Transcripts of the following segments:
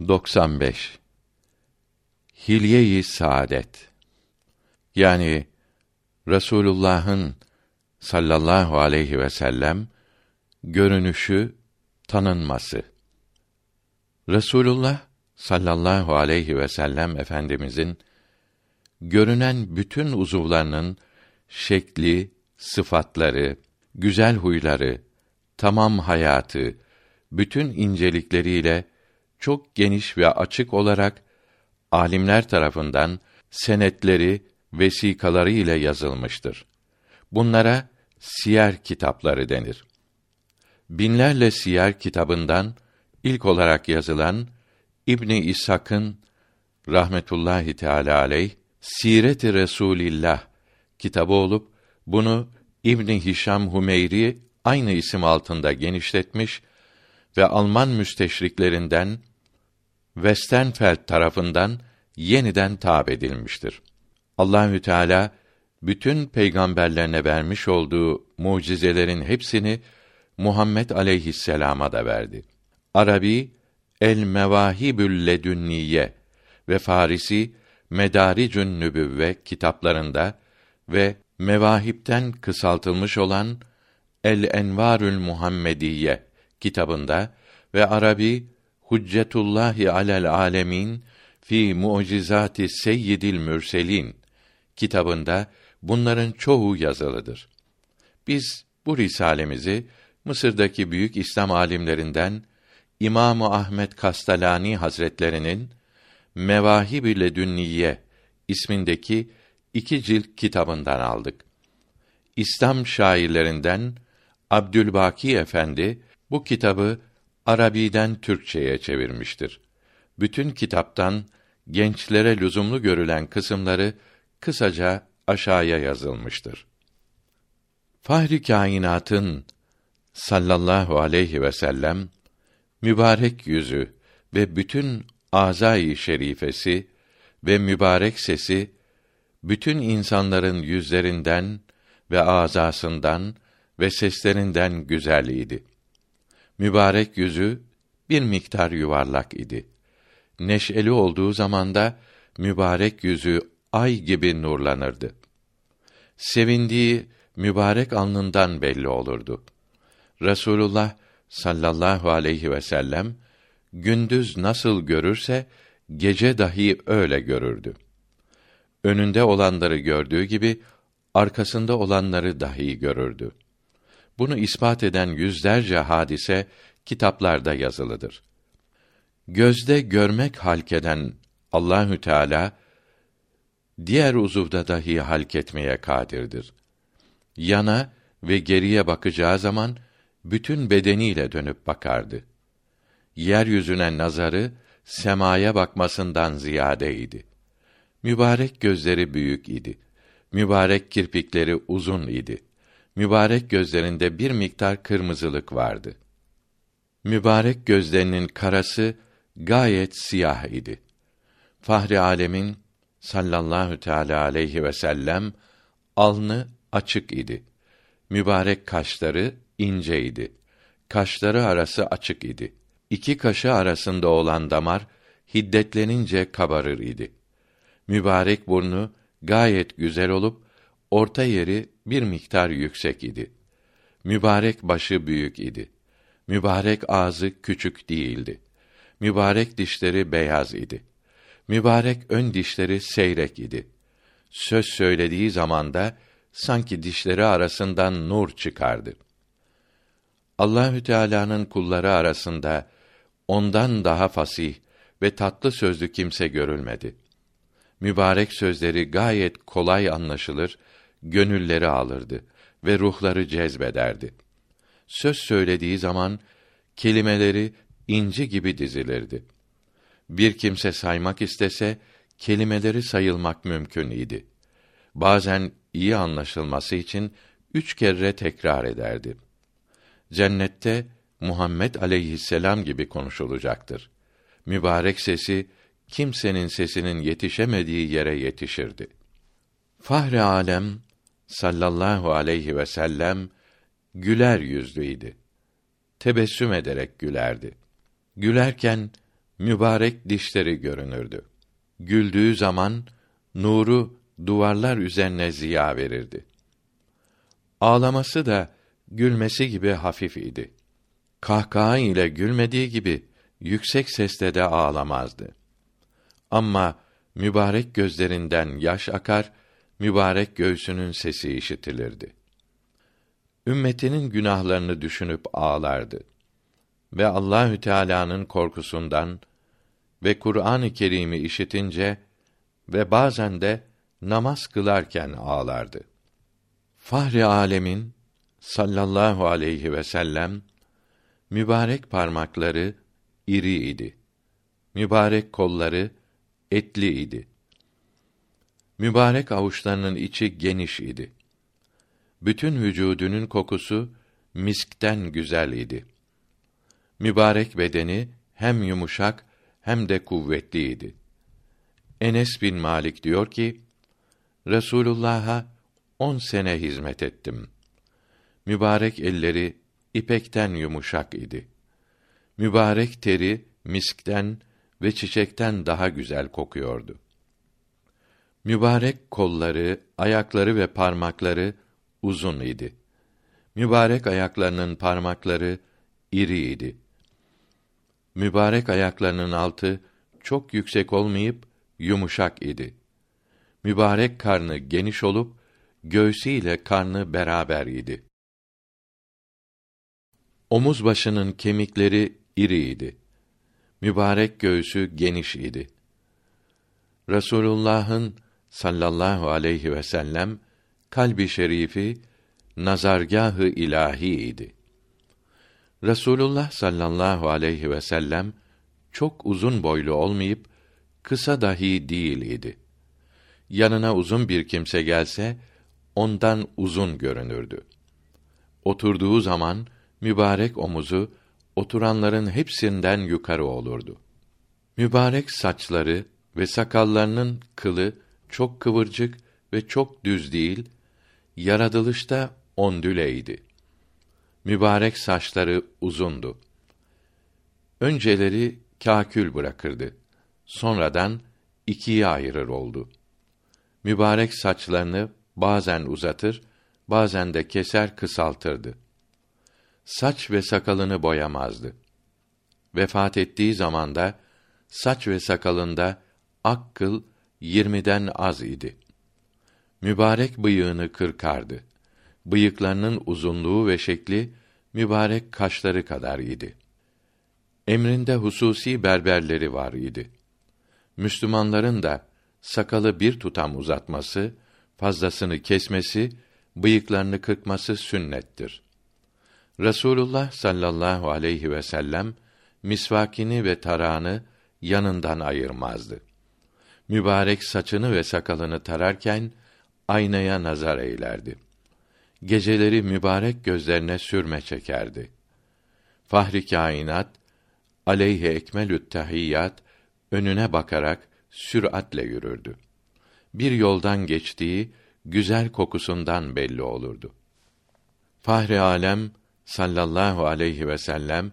95 Hilye-i Saadet yani Resulullah'ın sallallahu aleyhi ve sellem görünüşü, tanınması. Resulullah sallallahu aleyhi ve sellem efendimizin görünen bütün uzuvlarının şekli, sıfatları, güzel huyları, tamam hayatı, bütün incelikleriyle çok geniş ve açık olarak alimler tarafından senetleri, vesikaları ile yazılmıştır. Bunlara siyer kitapları denir. Binlerle siyer kitabından ilk olarak yazılan İbni İshak'ın rahmetullahi teala aleyh Siret-i Resulillah kitabı olup bunu İbni Hişam Humeyri aynı isim altında genişletmiş ve Alman müsteşriklerinden Westenfeld tarafından yeniden tab edilmiştir. Allahü Teala bütün peygamberlerine vermiş olduğu mucizelerin hepsini Muhammed aleyhisselama da verdi. Arabi El Mevahibül Ledünniye ve Farisi Medaricün Nübüvve kitaplarında ve Mevahipten kısaltılmış olan El Envarül Muhammediye kitabında ve Arabi Huccetullahi alel alemin fi mucizati seyyidil mürselin kitabında bunların çoğu yazılıdır. Biz bu risalemizi Mısır'daki büyük İslam alimlerinden İmam Ahmed Kastalani Hazretlerinin Mevahib-i Ledünniye ismindeki iki cilt kitabından aldık. İslam şairlerinden Abdülbaki Efendi bu kitabı Arabiden Türkçeye çevirmiştir. Bütün kitaptan gençlere lüzumlu görülen kısımları kısaca aşağıya yazılmıştır. Fahri kainatın sallallahu aleyhi ve sellem mübarek yüzü ve bütün azai şerifesi ve mübarek sesi bütün insanların yüzlerinden ve azasından ve seslerinden güzeliydi. Mübarek yüzü bir miktar yuvarlak idi. Neşeli olduğu zamanda mübarek yüzü ay gibi nurlanırdı. Sevindiği mübarek alnından belli olurdu. Resulullah sallallahu aleyhi ve sellem gündüz nasıl görürse gece dahi öyle görürdü. Önünde olanları gördüğü gibi arkasında olanları dahi görürdü. Bunu ispat eden yüzlerce hadise kitaplarda yazılıdır. Gözde görmek halkeden Allahü Teala diğer uzuvda dahi halk etmeye kadirdir. Yana ve geriye bakacağı zaman bütün bedeniyle dönüp bakardı. Yeryüzüne nazarı semaya bakmasından ziyadeydi. Mübarek gözleri büyük idi. Mübarek kirpikleri uzun idi. Mübarek gözlerinde bir miktar kırmızılık vardı. Mübarek gözlerinin karası gayet siyah idi. Fahri alemin sallallahu teala aleyhi ve sellem alnı açık idi. Mübarek kaşları ince idi. Kaşları arası açık idi. İki kaşı arasında olan damar hiddetlenince kabarır idi. Mübarek burnu gayet güzel olup orta yeri bir miktar yüksek idi. Mübarek başı büyük idi. Mübarek ağzı küçük değildi. Mübarek dişleri beyaz idi. Mübarek ön dişleri seyrek idi. Söz söylediği zamanda sanki dişleri arasından nur çıkardı. Allahü Teala'nın kulları arasında ondan daha fasih ve tatlı sözlü kimse görülmedi. Mübarek sözleri gayet kolay anlaşılır, gönülleri alırdı ve ruhları cezbederdi. Söz söylediği zaman kelimeleri inci gibi dizilirdi. Bir kimse saymak istese kelimeleri sayılmak mümkün idi. Bazen iyi anlaşılması için üç kere tekrar ederdi. Cennette Muhammed aleyhisselam gibi konuşulacaktır. Mübarek sesi kimsenin sesinin yetişemediği yere yetişirdi. Fahri alem sallallahu aleyhi ve sellem güler yüzlüydi. Tebessüm ederek gülerdi. Gülerken mübarek dişleri görünürdü. Güldüğü zaman nuru duvarlar üzerine ziya verirdi. Ağlaması da gülmesi gibi hafif idi. Kahkaha ile gülmediği gibi yüksek sesle de ağlamazdı. Ama mübarek gözlerinden yaş akar, mübarek göğsünün sesi işitilirdi. Ümmetinin günahlarını düşünüp ağlardı ve Allahü Teala'nın korkusundan ve Kur'an-ı Kerim'i işitince ve bazen de namaz kılarken ağlardı. Fahri alemin sallallahu aleyhi ve sellem mübarek parmakları iri idi. Mübarek kolları etli idi. Mübarek avuçlarının içi geniş idi. Bütün vücudunun kokusu miskten güzel idi. Mübarek bedeni hem yumuşak hem de kuvvetliydi. Enes bin Malik diyor ki, Resulullah'a on sene hizmet ettim. Mübarek elleri ipekten yumuşak idi. Mübarek teri miskten ve çiçekten daha güzel kokuyordu. Mübarek kolları, ayakları ve parmakları uzun idi. Mübarek ayaklarının parmakları iri idi. Mübarek ayaklarının altı çok yüksek olmayıp yumuşak idi. Mübarek karnı geniş olup göğsüyle karnı beraber idi. Omuz başının kemikleri iri idi. Mübarek göğsü geniş idi. Resulullah'ın sallallahu aleyhi ve sellem kalbi şerifi nazargahı ilahi idi. Resulullah sallallahu aleyhi ve sellem çok uzun boylu olmayıp kısa dahi değil idi. Yanına uzun bir kimse gelse ondan uzun görünürdü. Oturduğu zaman mübarek omuzu oturanların hepsinden yukarı olurdu. Mübarek saçları ve sakallarının kılı çok kıvırcık ve çok düz değil, yaratılışta ondüleydi. Mübarek saçları uzundu. Önceleri kâkül bırakırdı. Sonradan ikiye ayırır oldu. Mübarek saçlarını bazen uzatır, bazen de keser kısaltırdı. Saç ve sakalını boyamazdı. Vefat ettiği zaman da saç ve sakalında ak kıl yirmiden az idi. Mübarek bıyığını kırkardı. Bıyıklarının uzunluğu ve şekli mübarek kaşları kadar idi. Emrinde hususi berberleri var idi. Müslümanların da sakalı bir tutam uzatması, fazlasını kesmesi, bıyıklarını kırkması sünnettir. Resulullah sallallahu aleyhi ve sellem misvakini ve tarağını yanından ayırmazdı. Mübarek saçını ve sakalını tararken aynaya nazar eylerdi. Geceleri mübarek gözlerine sürme çekerdi. Fahri kainat aleyhe ekmelü't tahiyyat önüne bakarak süratle yürürdü. Bir yoldan geçtiği güzel kokusundan belli olurdu. Fahri alem sallallahu aleyhi ve sellem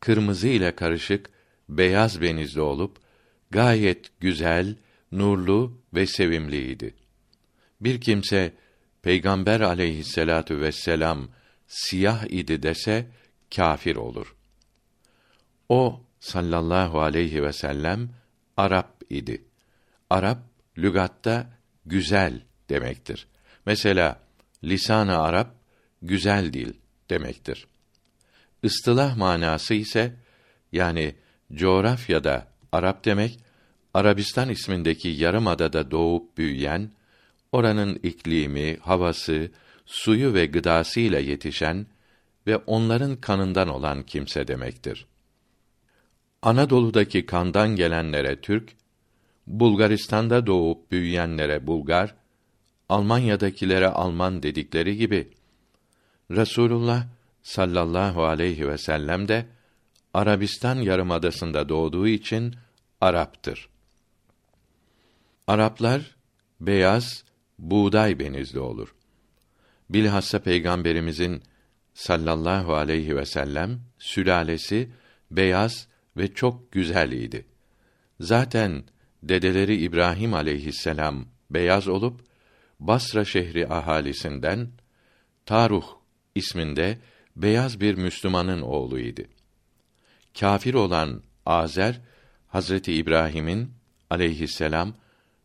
kırmızı ile karışık beyaz benizli olup gayet güzel, nurlu ve sevimliydi. Bir kimse Peygamber aleyhisselatu vesselam siyah idi dese kafir olur. O sallallahu aleyhi ve sellem Arap idi. Arap lügatta güzel demektir. Mesela lisan-ı Arap güzel dil demektir. Istılah manası ise yani coğrafyada Arap demek Arabistan ismindeki yarım adada doğup büyüyen, oranın iklimi, havası, suyu ve gıdası ile yetişen ve onların kanından olan kimse demektir. Anadolu'daki kandan gelenlere Türk, Bulgaristan'da doğup büyüyenlere Bulgar, Almanya'dakilere Alman dedikleri gibi Resulullah sallallahu aleyhi ve sellem de Arabistan yarımadasında doğduğu için Arap'tır. Araplar beyaz, buğday benizli olur. Bilhassa peygamberimizin sallallahu aleyhi ve sellem sülalesi beyaz ve çok güzel idi. Zaten dedeleri İbrahim aleyhisselam beyaz olup Basra şehri ahalisinden Taruh isminde beyaz bir Müslümanın oğluydu. Kafir olan Azer Hazreti İbrahim'in aleyhisselam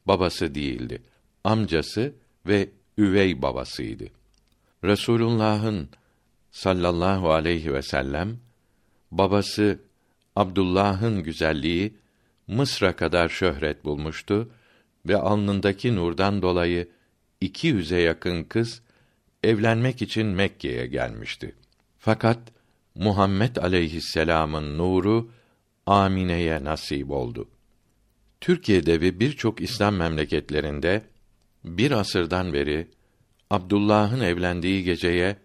babası değildi. Amcası ve üvey babasıydı. Resulullah'ın sallallahu aleyhi ve sellem babası Abdullah'ın güzelliği Mısır'a kadar şöhret bulmuştu ve alnındaki nurdan dolayı iki yüze yakın kız evlenmek için Mekke'ye gelmişti. Fakat Muhammed aleyhisselam'ın nuru Amine'ye nasip oldu. Türkiye'de ve birçok İslam memleketlerinde bir asırdan beri Abdullah'ın evlendiği geceye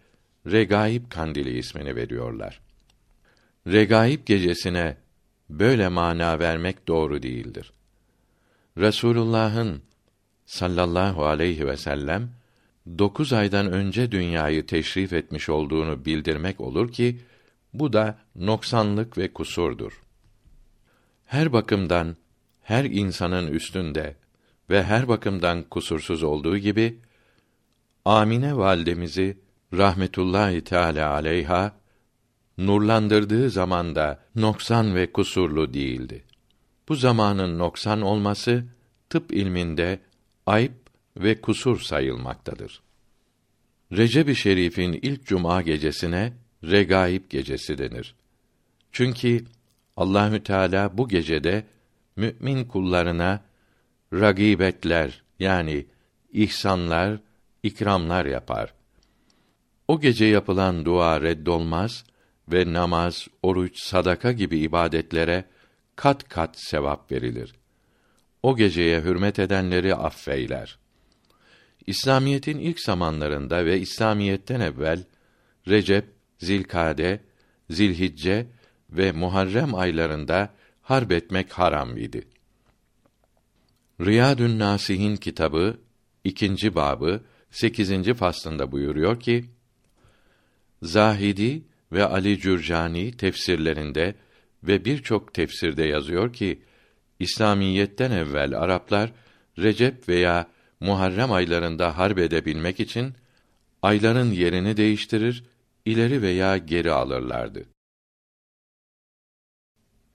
Regaib Kandili ismini veriyorlar. Regaib gecesine böyle mana vermek doğru değildir. Resulullah'ın sallallahu aleyhi ve sellem dokuz aydan önce dünyayı teşrif etmiş olduğunu bildirmek olur ki bu da noksanlık ve kusurdur. Her bakımdan her insanın üstünde ve her bakımdan kusursuz olduğu gibi Amine validemizi rahmetullahi teala aleyha nurlandırdığı zamanda noksan ve kusurlu değildi. Bu zamanın noksan olması tıp ilminde ayıp ve kusur sayılmaktadır. Recep-i Şerif'in ilk cuma gecesine Regaib gecesi denir. Çünkü Allahü Teala bu gecede mümin kullarına ragibetler yani ihsanlar, ikramlar yapar. O gece yapılan dua reddolmaz ve namaz, oruç, sadaka gibi ibadetlere kat kat sevap verilir. O geceye hürmet edenleri affeyler. İslamiyetin ilk zamanlarında ve İslamiyetten evvel Recep, Zilkade, Zilhicce ve Muharrem aylarında harp etmek haram idi. Riyadün Nasihin kitabı ikinci babı 8. faslında buyuruyor ki Zahidi ve Ali Cürcani tefsirlerinde ve birçok tefsirde yazıyor ki İslamiyetten evvel Araplar Recep veya Muharrem aylarında harp edebilmek için ayların yerini değiştirir, ileri veya geri alırlardı.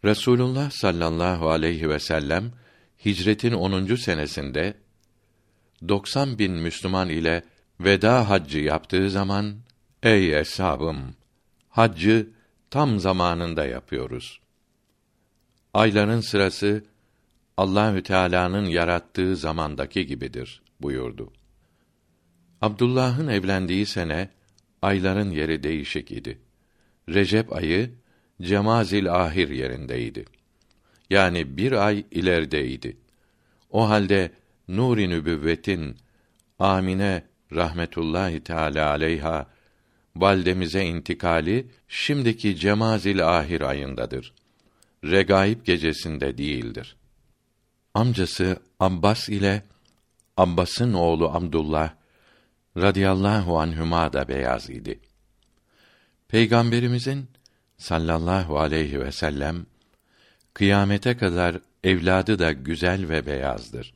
Resulullah sallallahu aleyhi ve sellem hicretin 10. senesinde 90 bin Müslüman ile veda haccı yaptığı zaman ey eshabım haccı tam zamanında yapıyoruz. Ayların sırası Allahü Teala'nın yarattığı zamandaki gibidir buyurdu. Abdullah'ın evlendiği sene ayların yeri değişik idi. Recep ayı Cemazil ahir yerindeydi. Yani bir ay ilerideydi. O halde Nur-i Nübüvvetin Amine rahmetullahi teala aleyha validemize intikali şimdiki Cemazil ahir ayındadır. Regaib gecesinde değildir. Amcası Abbas ile Abbas'ın oğlu Abdullah radıyallahu anhüma da beyaz idi. Peygamberimizin sallallahu aleyhi ve sellem kıyamete kadar evladı da güzel ve beyazdır.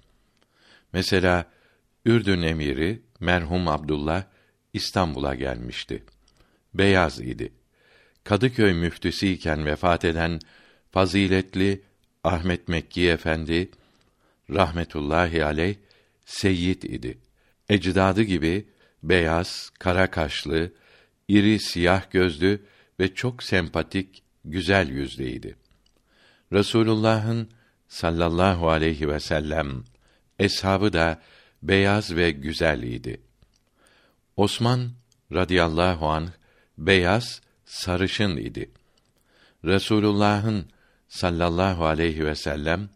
Mesela Ürdün emiri merhum Abdullah İstanbul'a gelmişti. Beyaz idi. Kadıköy müftüsü iken vefat eden faziletli Ahmet Mekki Efendi rahmetullahi aleyh seyyid idi. Ecdadı gibi beyaz, kara kaşlı, iri siyah gözlü ve çok sempatik, güzel yüzlüydi. Resulullah'ın sallallahu aleyhi ve sellem eshabı da beyaz ve güzel idi. Osman radıyallahu anh beyaz, sarışın idi. Resulullah'ın sallallahu aleyhi ve sellem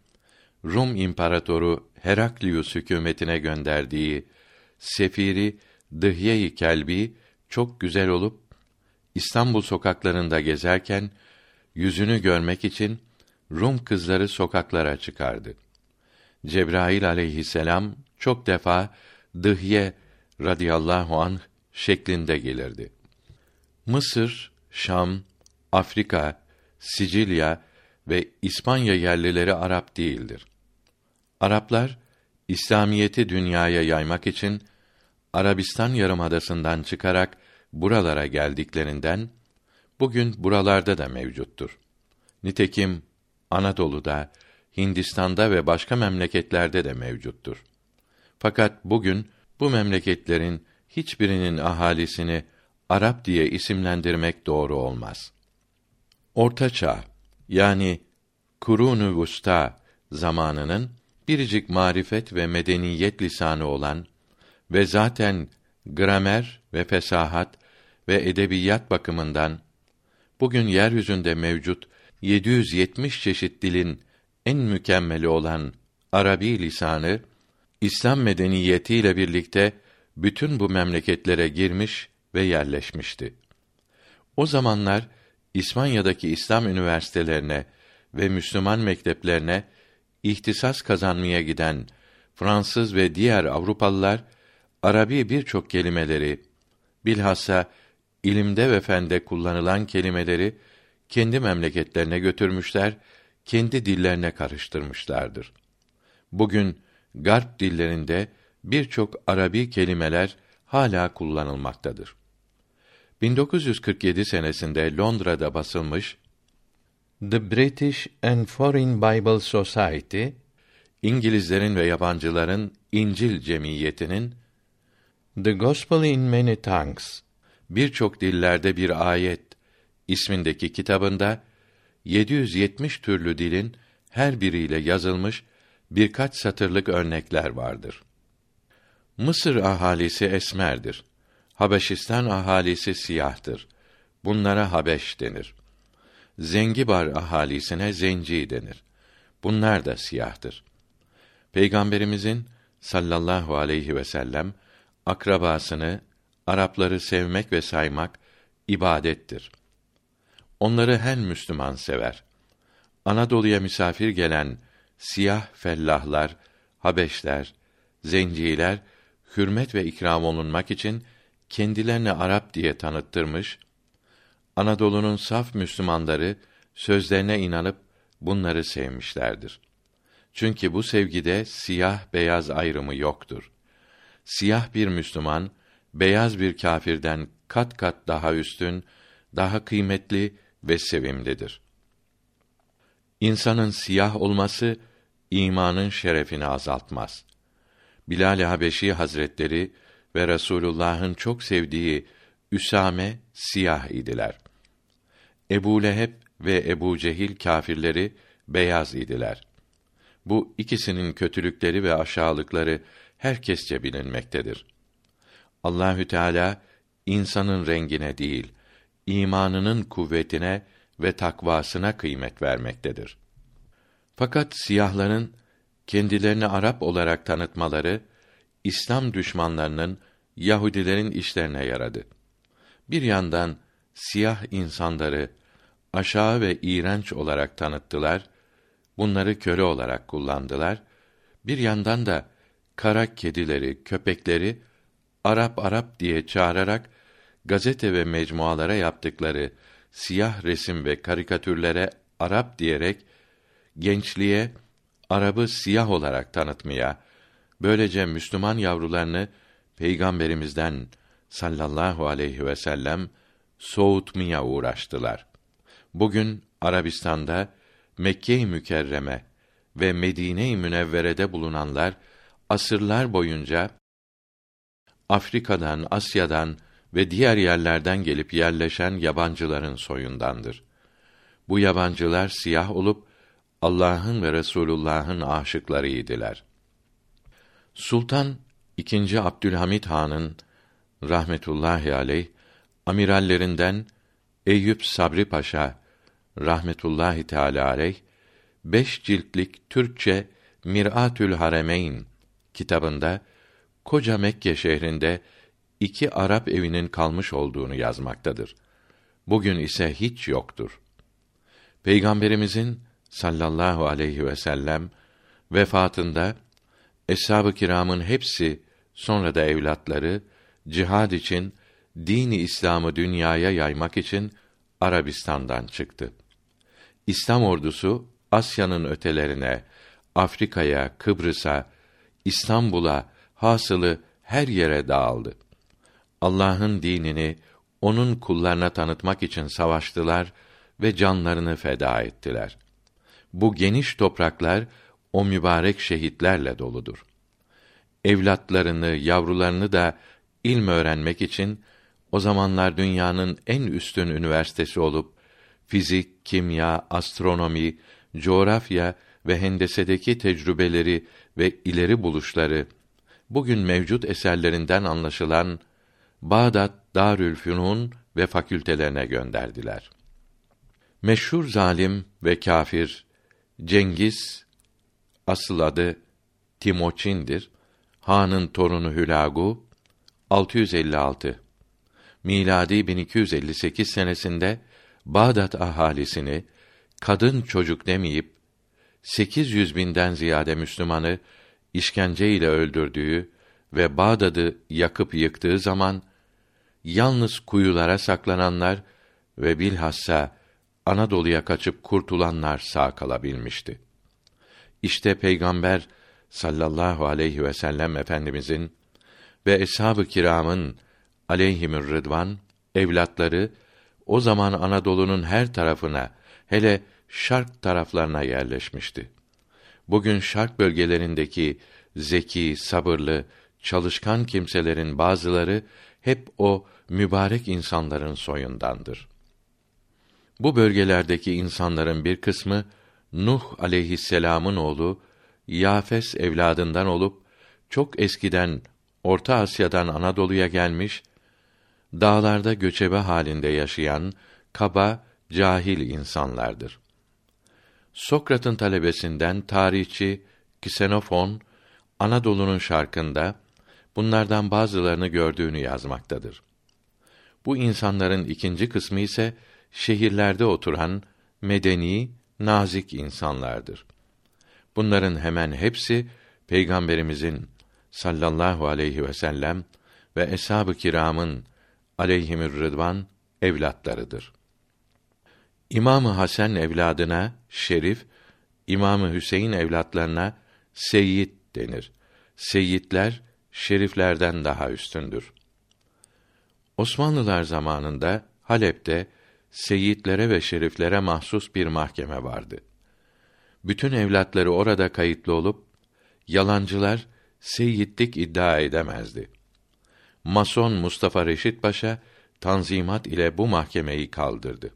Rum imparatoru Heraklius hükümetine gönderdiği sefiri Dıhye-i Kelbi çok güzel olup İstanbul sokaklarında gezerken yüzünü görmek için Rum kızları sokaklara çıkardı. Cebrail aleyhisselam çok defa Dıhye radıyallahu anh şeklinde gelirdi. Mısır, Şam, Afrika, Sicilya ve İspanya yerlileri Arap değildir. Araplar İslamiyeti dünyaya yaymak için Arabistan yarımadasından çıkarak buralara geldiklerinden bugün buralarda da mevcuttur. Nitekim Anadolu'da, Hindistan'da ve başka memleketlerde de mevcuttur. Fakat bugün bu memleketlerin hiçbirinin ahalisini Arap diye isimlendirmek doğru olmaz. Orta Çağ yani Kurun-u Vusta zamanının biricik marifet ve medeniyet lisanı olan ve zaten gramer ve fesahat ve edebiyat bakımından bugün yeryüzünde mevcut 770 çeşit dilin en mükemmeli olan Arabi lisanı İslam medeniyetiyle birlikte bütün bu memleketlere girmiş ve yerleşmişti. O zamanlar İspanya'daki İslam üniversitelerine ve Müslüman mekteplerine ihtisas kazanmaya giden Fransız ve diğer Avrupalılar Arabi birçok kelimeleri bilhassa ilimde ve fende kullanılan kelimeleri kendi memleketlerine götürmüşler, kendi dillerine karıştırmışlardır. Bugün garp dillerinde birçok Arabi kelimeler hala kullanılmaktadır. 1947 senesinde Londra'da basılmış The British and Foreign Bible Society İngilizlerin ve yabancıların İncil Cemiyeti'nin The Gospel in Many Tongues birçok dillerde bir ayet ismindeki kitabında 770 türlü dilin her biriyle yazılmış birkaç satırlık örnekler vardır. Mısır ahalisi esmerdir. Habeşistan ahalisi siyahtır. Bunlara Habeş denir. Zengibar ahalisine zenci denir. Bunlar da siyahtır. Peygamberimizin sallallahu aleyhi ve sellem akrabasını Arapları sevmek ve saymak ibadettir. Onları her Müslüman sever. Anadolu'ya misafir gelen siyah fellahlar, Habeşler, zenciler hürmet ve ikram olunmak için kendilerini Arap diye tanıttırmış. Anadolu'nun saf Müslümanları sözlerine inanıp bunları sevmişlerdir. Çünkü bu sevgide siyah beyaz ayrımı yoktur. Siyah bir Müslüman beyaz bir kâfirden kat kat daha üstün, daha kıymetli ve sevimlidir. İnsanın siyah olması imanın şerefini azaltmaz. Bilal Habeşi Hazretleri ve Resulullah'ın çok sevdiği Üsame siyah idiler. Ebu Leheb ve Ebu Cehil kâfirleri beyaz idiler. Bu ikisinin kötülükleri ve aşağılıkları herkesçe bilinmektedir. Allahü Teala insanın rengine değil, imanının kuvvetine ve takvasına kıymet vermektedir. Fakat siyahların kendilerini Arap olarak tanıtmaları İslam düşmanlarının Yahudilerin işlerine yaradı. Bir yandan siyah insanları aşağı ve iğrenç olarak tanıttılar, bunları köle olarak kullandılar. Bir yandan da kara kedileri, köpekleri Arap Arap diye çağırarak gazete ve mecmualara yaptıkları siyah resim ve karikatürlere Arap diyerek gençliğe Arabı siyah olarak tanıtmaya, böylece Müslüman yavrularını Peygamberimizden sallallahu aleyhi ve sellem soğutmaya uğraştılar. Bugün Arabistan'da Mekke-i Mükerreme ve Medine-i Münevvere'de bulunanlar asırlar boyunca Afrika'dan, Asya'dan ve diğer yerlerden gelip yerleşen yabancıların soyundandır. Bu yabancılar siyah olup Allah'ın ve Resulullah'ın aşıklarıydılar. Sultan II. Abdülhamit Han'ın rahmetullahi aleyh amirallerinden Eyüp Sabri Paşa rahmetullahi teala aleyh beş ciltlik Türkçe Miratül Haremeyn kitabında koca Mekke şehrinde iki Arap evinin kalmış olduğunu yazmaktadır. Bugün ise hiç yoktur. Peygamberimizin sallallahu aleyhi ve sellem vefatında eshab-ı kiramın hepsi sonra da evlatları cihad için dini İslam'ı dünyaya yaymak için Arabistan'dan çıktı. İslam ordusu Asya'nın ötelerine, Afrika'ya, Kıbrıs'a, İstanbul'a, hasılı her yere dağıldı. Allah'ın dinini onun kullarına tanıtmak için savaştılar ve canlarını feda ettiler. Bu geniş topraklar o mübarek şehitlerle doludur. Evlatlarını, yavrularını da ilm öğrenmek için o zamanlar dünyanın en üstün üniversitesi olup fizik, kimya, astronomi, coğrafya ve hendesedeki tecrübeleri ve ileri buluşları bugün mevcut eserlerinden anlaşılan Bağdat Darülfünun ve fakültelerine gönderdiler. Meşhur zalim ve kafir Cengiz asıl adı Timoçin'dir. Han'ın torunu Hülagu 656 miladi 1258 senesinde Bağdat ahalisini kadın çocuk demeyip 800 binden ziyade Müslümanı işkence ile öldürdüğü ve Bağdat'ı yakıp yıktığı zaman yalnız kuyulara saklananlar ve bilhassa Anadolu'ya kaçıp kurtulanlar sağ kalabilmişti. İşte Peygamber sallallahu aleyhi ve sellem efendimizin ve eshab-ı kiramın aleyhimür rıdvan evlatları o zaman Anadolu'nun her tarafına hele şark taraflarına yerleşmişti. Bugün şark bölgelerindeki zeki, sabırlı, çalışkan kimselerin bazıları hep o mübarek insanların soyundandır. Bu bölgelerdeki insanların bir kısmı Nuh aleyhisselam'ın oğlu Yafes evladından olup çok eskiden Orta Asya'dan Anadolu'ya gelmiş, dağlarda göçebe halinde yaşayan kaba, cahil insanlardır. Sokrat'ın talebesinden tarihçi Ksenofon Anadolu'nun şarkında bunlardan bazılarını gördüğünü yazmaktadır. Bu insanların ikinci kısmı ise şehirlerde oturan medeni, nazik insanlardır. Bunların hemen hepsi Peygamberimizin sallallahu aleyhi ve sellem ve eshab-ı kiramın aleyhimür rıdvan evlatlarıdır. İmamı Hasan evladına Şerif, İmamı Hüseyin evlatlarına Seyyid denir. Seyyidler şeriflerden daha üstündür. Osmanlılar zamanında Halep'te seyitlere ve şeriflere mahsus bir mahkeme vardı. Bütün evlatları orada kayıtlı olup yalancılar seyitlik iddia edemezdi. Mason Mustafa Reşit Paşa tanzimat ile bu mahkemeyi kaldırdı.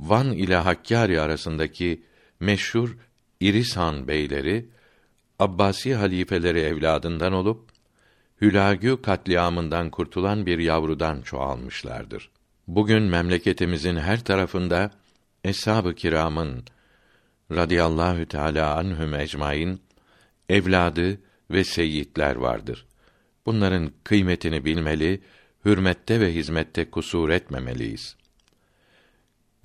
Van ile Hakkari arasındaki meşhur İrisan beyleri Abbasi halifeleri evladından olup Hülagü katliamından kurtulan bir yavrudan çoğalmışlardır. Bugün memleketimizin her tarafında eshab-ı kiramın radıyallahu teala anhum ecmaîn evladı ve seyyidler vardır. Bunların kıymetini bilmeli, hürmette ve hizmette kusur etmemeliyiz.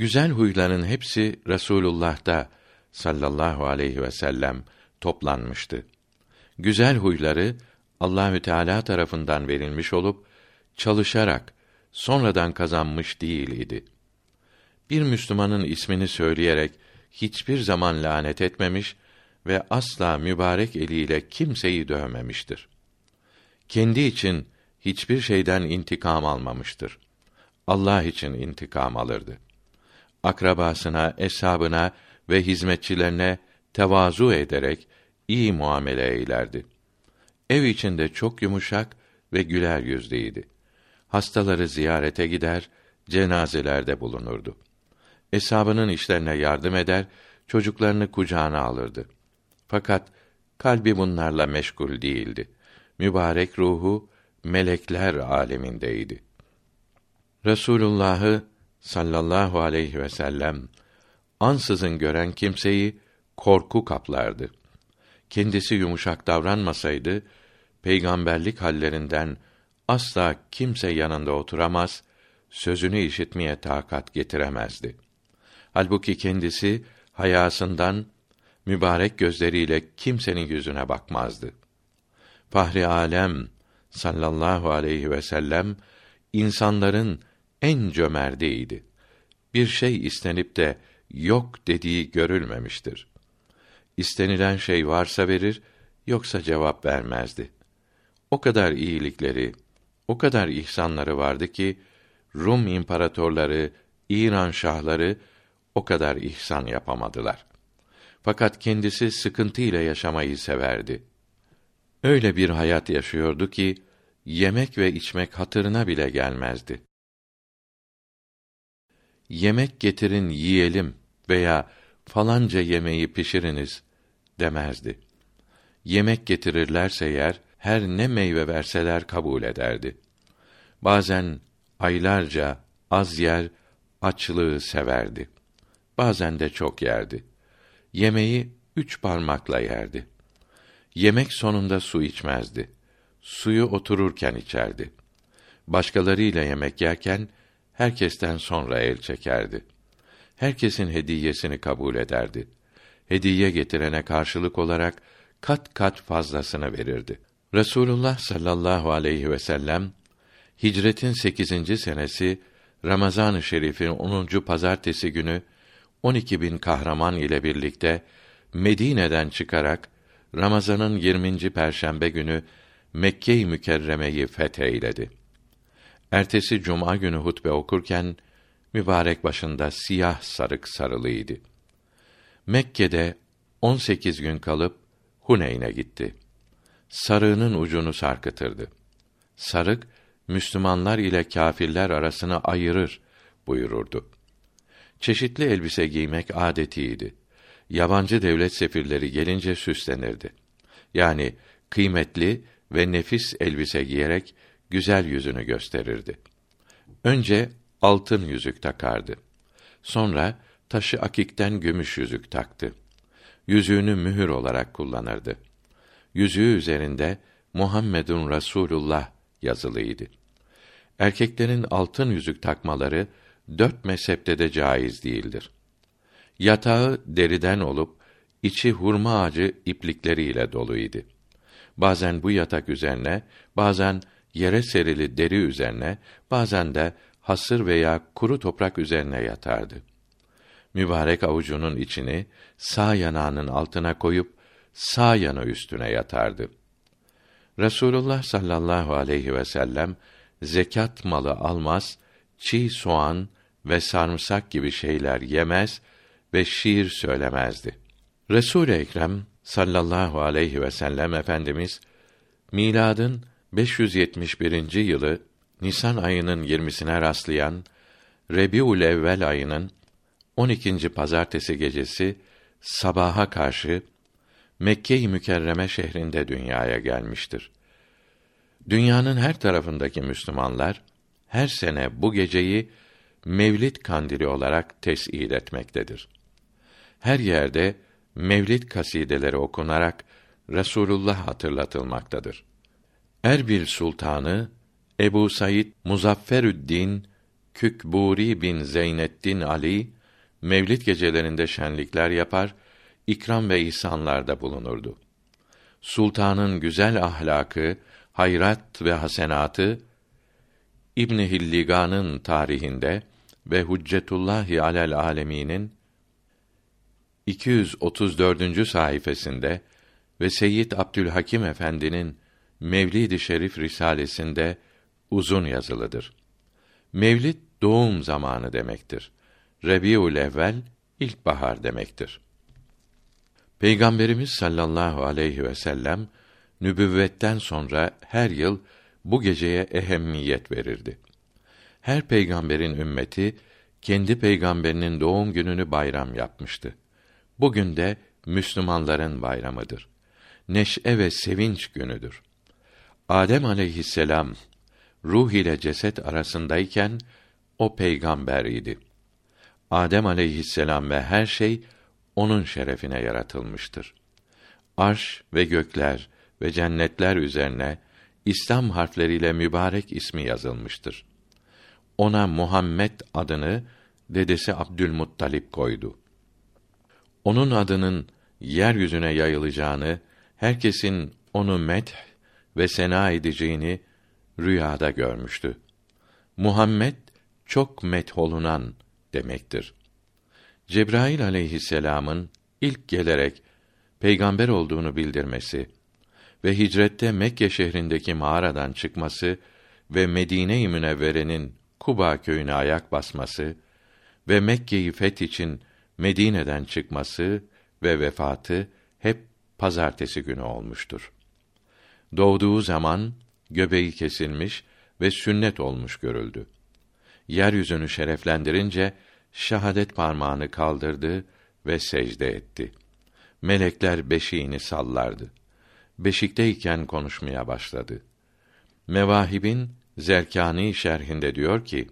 Güzel huyların hepsi Resulullah'ta sallallahu aleyhi ve sellem toplanmıştı. Güzel huyları Allahü Teala tarafından verilmiş olup çalışarak sonradan kazanmış değil idi. Bir Müslümanın ismini söyleyerek hiçbir zaman lanet etmemiş ve asla mübarek eliyle kimseyi dövmemiştir. Kendi için hiçbir şeyden intikam almamıştır. Allah için intikam alırdı. Akrabasına, eshabına ve hizmetçilerine tevazu ederek iyi muamele eylerdi. Ev içinde çok yumuşak ve güler yüzlüydi. Hastaları ziyarete gider, cenazelerde bulunurdu. Eshabının işlerine yardım eder, çocuklarını kucağına alırdı. Fakat kalbi bunlarla meşgul değildi. Mübarek ruhu melekler alemindeydi. Resulullah'ı sallallahu aleyhi ve sellem ansızın gören kimseyi korku kaplardı. Kendisi yumuşak davranmasaydı peygamberlik hallerinden asla kimse yanında oturamaz, sözünü işitmeye takat getiremezdi. Halbuki kendisi hayasından mübarek gözleriyle kimsenin yüzüne bakmazdı. Fahri alem sallallahu aleyhi ve sellem insanların en cömertiydi. Bir şey istenip de yok dediği görülmemiştir. İstenilen şey varsa verir, yoksa cevap vermezdi. O kadar iyilikleri, o kadar ihsanları vardı ki Rum imparatorları, İran şahları o kadar ihsan yapamadılar. Fakat kendisi sıkıntı ile yaşamayı severdi. Öyle bir hayat yaşıyordu ki yemek ve içmek hatırına bile gelmezdi. Yemek getirin yiyelim veya falanca yemeği pişiriniz demezdi. Yemek getirirlerse yer, her ne meyve verseler kabul ederdi. Bazen aylarca az yer, açlığı severdi. Bazen de çok yerdi. Yemeği üç parmakla yerdi. Yemek sonunda su içmezdi. Suyu otururken içerdi. Başkalarıyla yemek yerken herkesten sonra el çekerdi. Herkesin hediyesini kabul ederdi. Hediye getirene karşılık olarak kat kat fazlasını verirdi. Resulullah sallallahu aleyhi ve sellem hicretin 8. senesi Ramazan-ı Şerif'in 10. pazartesi günü 12 bin kahraman ile birlikte Medine'den çıkarak Ramazan'ın 20. perşembe günü Mekke-i Mükerreme'yi fetheyledi. Ertesi cuma günü hutbe okurken mübarek başında siyah sarık sarılıydı. Mekke'de 18 gün kalıp Huneyn'e gitti. Sarığının ucunu sarkıtırdı. Sarık Müslümanlar ile kâfirler arasını ayırır buyururdu. Çeşitli elbise giymek adetiydi. Yabancı devlet sefirleri gelince süslenirdi. Yani kıymetli ve nefis elbise giyerek güzel yüzünü gösterirdi. Önce altın yüzük takardı. Sonra taşı akikten gümüş yüzük taktı. Yüzüğünü mühür olarak kullanırdı. Yüzüğü üzerinde Muhammedun Rasulullah yazılıydı. Erkeklerin altın yüzük takmaları dört mezhepte de caiz değildir. Yatağı deriden olup içi hurma ağacı iplikleriyle doluydu. Bazen bu yatak üzerine, bazen yere serili deri üzerine, bazen de hasır veya kuru toprak üzerine yatardı. Mübarek avucunun içini sağ yanağının altına koyup sağ yanı üstüne yatardı. Resulullah sallallahu aleyhi ve sellem zekat malı almaz, çiğ soğan ve sarımsak gibi şeyler yemez ve şiir söylemezdi. Resul Ekrem sallallahu aleyhi ve sellem efendimiz miladın 571. yılı Nisan ayının 20'sine rastlayan Rebiul Evvel ayının 12. pazartesi gecesi sabaha karşı Mekke-i Mükerreme şehrinde dünyaya gelmiştir. Dünyanın her tarafındaki Müslümanlar her sene bu geceyi Mevlid kandili olarak tes'id etmektedir. Her yerde Mevlid kasideleri okunarak Resulullah hatırlatılmaktadır. Erbil Sultanı Ebu Said Muzafferüddin Kükburi bin Zeyneddin Ali Mevlid gecelerinde şenlikler yapar, ikram ve ihsanlarda bulunurdu. Sultanın güzel ahlakı, hayrat ve hasenatı İbn Hilligan'ın tarihinde ve Huccetullahi alel aleminin 234. sayfasında ve Seyyid Abdülhakim Efendi'nin Mevlid-i Şerif risalesinde uzun yazılıdır. Mevlid doğum zamanı demektir. Rebiul evvel ilkbahar demektir. Peygamberimiz sallallahu aleyhi ve sellem nübüvvetten sonra her yıl bu geceye ehemmiyet verirdi. Her peygamberin ümmeti kendi peygamberinin doğum gününü bayram yapmıştı. Bugün de Müslümanların bayramıdır. Neşe ve sevinç günüdür. Adem aleyhisselam ruh ile ceset arasındayken o peygamber idi. Adem aleyhisselam ve her şey onun şerefine yaratılmıştır. Arş ve gökler ve cennetler üzerine İslam harfleriyle mübarek ismi yazılmıştır. Ona Muhammed adını dedesi Abdülmuttalip koydu. Onun adının yeryüzüne yayılacağını, herkesin onu meth ve sena edeceğini rüyada görmüştü. Muhammed çok metholunan demektir. Cebrail aleyhisselam'ın ilk gelerek peygamber olduğunu bildirmesi ve hicrette Mekke şehrindeki mağaradan çıkması ve Medine-i Münevvere'nin Kuba köyüne ayak basması ve Mekke'yi feth için Medine'den çıkması ve vefatı hep pazartesi günü olmuştur. Doğduğu zaman göbeği kesilmiş ve sünnet olmuş görüldü. Yeryüzünü şereflendirince şahadet parmağını kaldırdı ve secde etti. Melekler beşiğini sallardı. Beşikteyken konuşmaya başladı. Mevahib'in Zerkani şerhinde diyor ki: